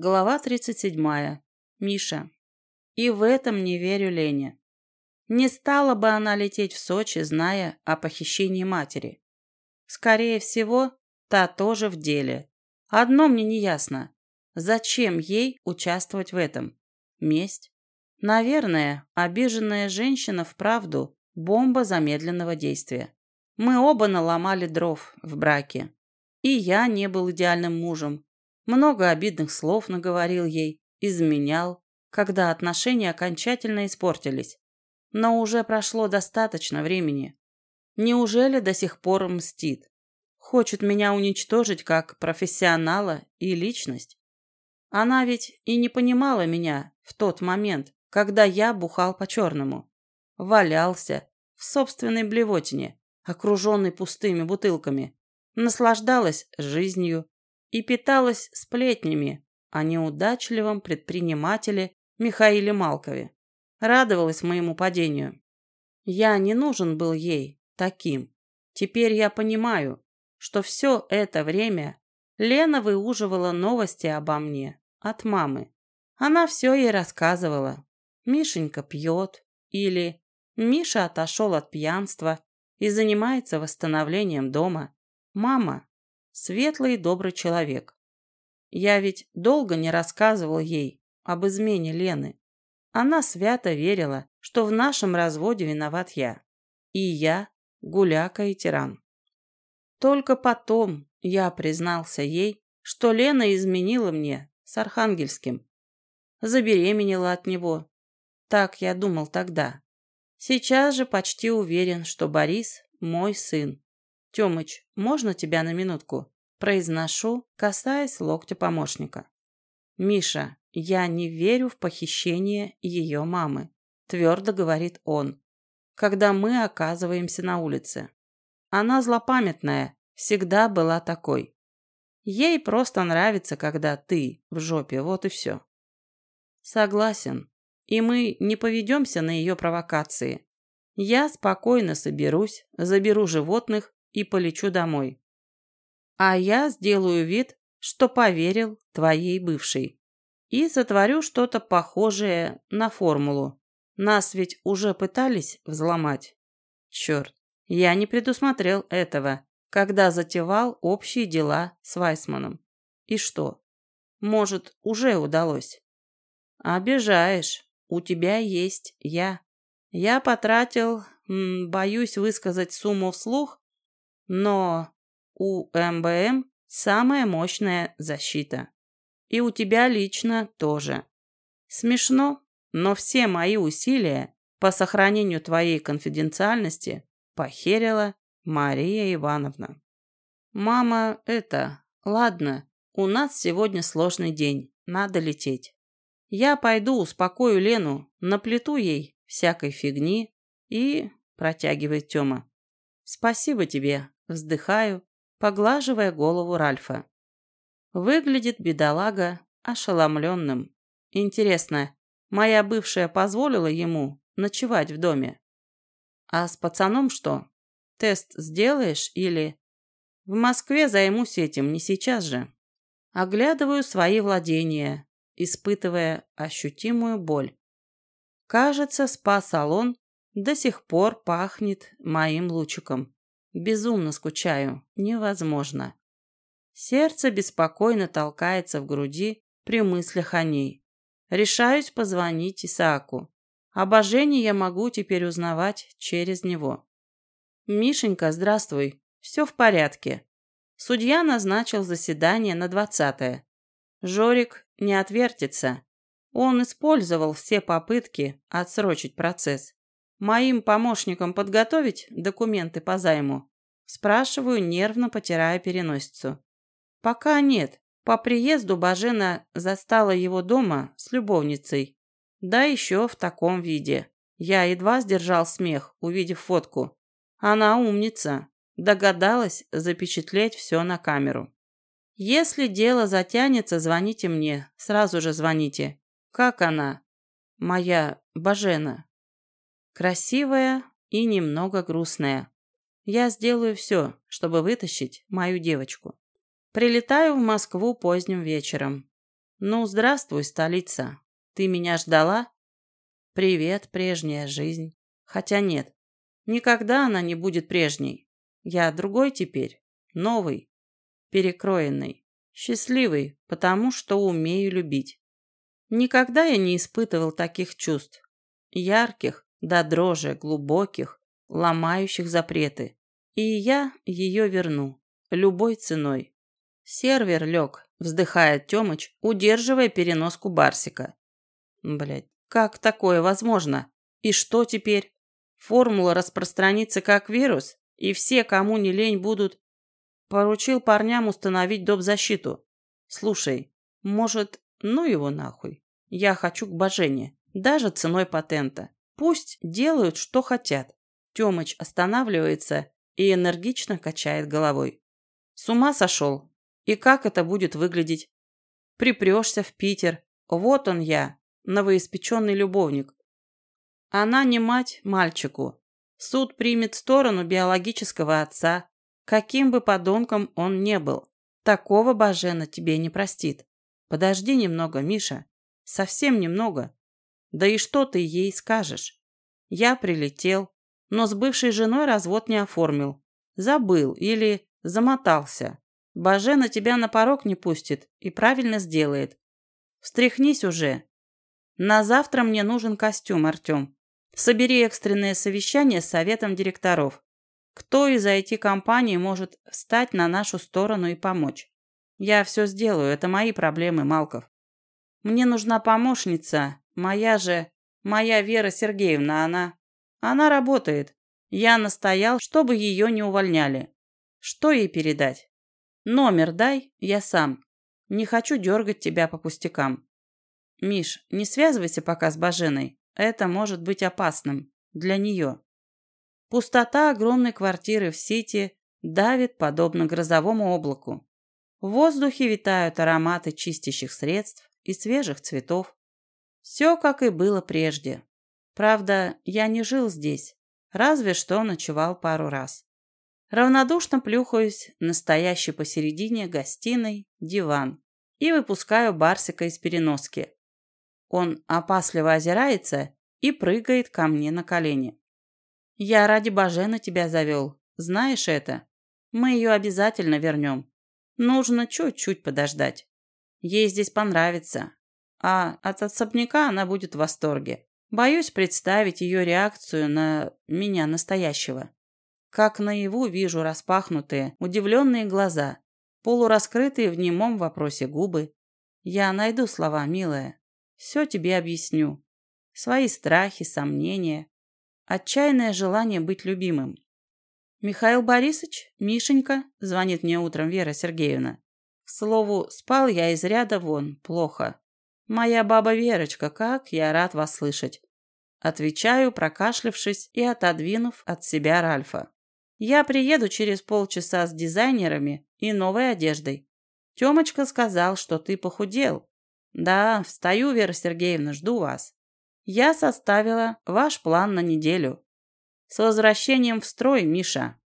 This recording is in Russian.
Глава 37. Миша. И в этом не верю Лене. Не стала бы она лететь в Сочи, зная о похищении матери. Скорее всего, та тоже в деле. Одно мне не ясно. Зачем ей участвовать в этом? Месть? Наверное, обиженная женщина вправду бомба замедленного действия. Мы оба наломали дров в браке. И я не был идеальным мужем, много обидных слов наговорил ей, изменял, когда отношения окончательно испортились. Но уже прошло достаточно времени. Неужели до сих пор мстит? Хочет меня уничтожить как профессионала и личность? Она ведь и не понимала меня в тот момент, когда я бухал по-черному. Валялся в собственной блевотине, окруженный пустыми бутылками. Наслаждалась жизнью, и питалась сплетнями о неудачливом предпринимателе Михаиле Малкове. Радовалась моему падению. Я не нужен был ей таким. Теперь я понимаю, что все это время Лена выуживала новости обо мне от мамы. Она все ей рассказывала. Мишенька пьет или Миша отошел от пьянства и занимается восстановлением дома. Мама светлый и добрый человек. Я ведь долго не рассказывал ей об измене Лены. Она свято верила, что в нашем разводе виноват я. И я гуляка и тиран. Только потом я признался ей, что Лена изменила мне с Архангельским. Забеременела от него. Так я думал тогда. Сейчас же почти уверен, что Борис мой сын. «Тёмыч, можно тебя на минутку?» Произношу, касаясь локтя помощника. «Миша, я не верю в похищение ее мамы», твердо говорит он, когда мы оказываемся на улице. Она злопамятная, всегда была такой. Ей просто нравится, когда ты в жопе, вот и все. Согласен. И мы не поведемся на ее провокации. Я спокойно соберусь, заберу животных и полечу домой. А я сделаю вид, что поверил твоей бывшей. И сотворю что-то похожее на формулу. Нас ведь уже пытались взломать. Черт, я не предусмотрел этого, когда затевал общие дела с Вайсманом. И что? Может, уже удалось? Обижаешь. У тебя есть я. Я потратил, боюсь высказать сумму вслух, но у МБМ самая мощная защита. И у тебя лично тоже. Смешно, но все мои усилия по сохранению твоей конфиденциальности похерила Мария Ивановна. Мама, это... Ладно, у нас сегодня сложный день, надо лететь. Я пойду успокою Лену, наплету ей всякой фигни и... Протягивает Тёма. Спасибо тебе, Вздыхаю, поглаживая голову Ральфа. Выглядит бедолага ошеломленным. Интересно, моя бывшая позволила ему ночевать в доме? А с пацаном что? Тест сделаешь или... В Москве займусь этим, не сейчас же. Оглядываю свои владения, испытывая ощутимую боль. Кажется, спа-салон до сих пор пахнет моим лучиком. Безумно скучаю. Невозможно. Сердце беспокойно толкается в груди при мыслях о ней. Решаюсь позвонить Исааку. Обожение я могу теперь узнавать через него. «Мишенька, здравствуй. Все в порядке». Судья назначил заседание на двадцатое. Жорик не отвертится. Он использовал все попытки отсрочить процесс. Моим помощникам подготовить документы по займу? Спрашиваю, нервно потирая переносицу. Пока нет. По приезду Бажена застала его дома с любовницей. Да еще в таком виде. Я едва сдержал смех, увидев фотку. Она умница. Догадалась запечатлеть все на камеру. Если дело затянется, звоните мне. Сразу же звоните. Как она? Моя Бажена. Красивая и немного грустная. Я сделаю все, чтобы вытащить мою девочку. Прилетаю в Москву поздним вечером. Ну, здравствуй, столица. Ты меня ждала? Привет, прежняя жизнь. Хотя нет, никогда она не будет прежней. Я другой теперь, новый, перекроенный, счастливый, потому что умею любить. Никогда я не испытывал таких чувств. Ярких, до дрожи, глубоких, ломающих запреты. И я ее верну. Любой ценой. Сервер лег, вздыхает Тёмыч, удерживая переноску Барсика. Блять, как такое возможно? И что теперь? Формула распространится как вирус, и все, кому не лень, будут... Поручил парням установить доп. защиту. Слушай, может, ну его нахуй? Я хочу к Божене, даже ценой патента. Пусть делают, что хотят. Тёмыч останавливается и энергично качает головой. С ума сошел. И как это будет выглядеть? Припрешься в Питер. Вот он я, новоиспеченный любовник. Она не мать мальчику. Суд примет сторону биологического отца, каким бы подонком он не был. Такого Бажена тебе не простит. Подожди немного, Миша. Совсем немного. Да и что ты ей скажешь? Я прилетел, но с бывшей женой развод не оформил. Забыл или Замотался. Бажена тебя на порог не пустит и правильно сделает. Встряхнись уже. На завтра мне нужен костюм, Артем. Собери экстренное совещание с советом директоров. Кто из IT-компаний может встать на нашу сторону и помочь? Я все сделаю, это мои проблемы, Малков. Мне нужна помощница, моя же, моя Вера Сергеевна, она... Она работает. Я настоял, чтобы ее не увольняли. Что ей передать? Номер дай, я сам. Не хочу дергать тебя по пустякам. Миш, не связывайся пока с Баженой. Это может быть опасным. Для нее. Пустота огромной квартиры в Сити давит подобно грозовому облаку. В воздухе витают ароматы чистящих средств и свежих цветов. Все, как и было прежде. Правда, я не жил здесь, разве что ночевал пару раз. Равнодушно плюхаюсь настоящий посередине гостиной диван и выпускаю Барсика из переноски. Он опасливо озирается и прыгает ко мне на колени. «Я ради Бажена тебя завел. Знаешь это? Мы ее обязательно вернем. Нужно чуть-чуть подождать. Ей здесь понравится. А от особняка она будет в восторге. Боюсь представить ее реакцию на меня настоящего. Как наяву вижу распахнутые, удивленные глаза, полураскрытые в немом вопросе губы. Я найду слова, милая. Все тебе объясню. Свои страхи, сомнения, отчаянное желание быть любимым. «Михаил Борисович, Мишенька», — звонит мне утром Вера Сергеевна. К слову, спал я из ряда вон, плохо. «Моя баба Верочка, как я рад вас слышать!» Отвечаю, прокашлявшись и отодвинув от себя Ральфа. Я приеду через полчаса с дизайнерами и новой одеждой. Тёмочка сказал, что ты похудел. Да, встаю, Вера Сергеевна, жду вас. Я составила ваш план на неделю. С возвращением в строй, Миша.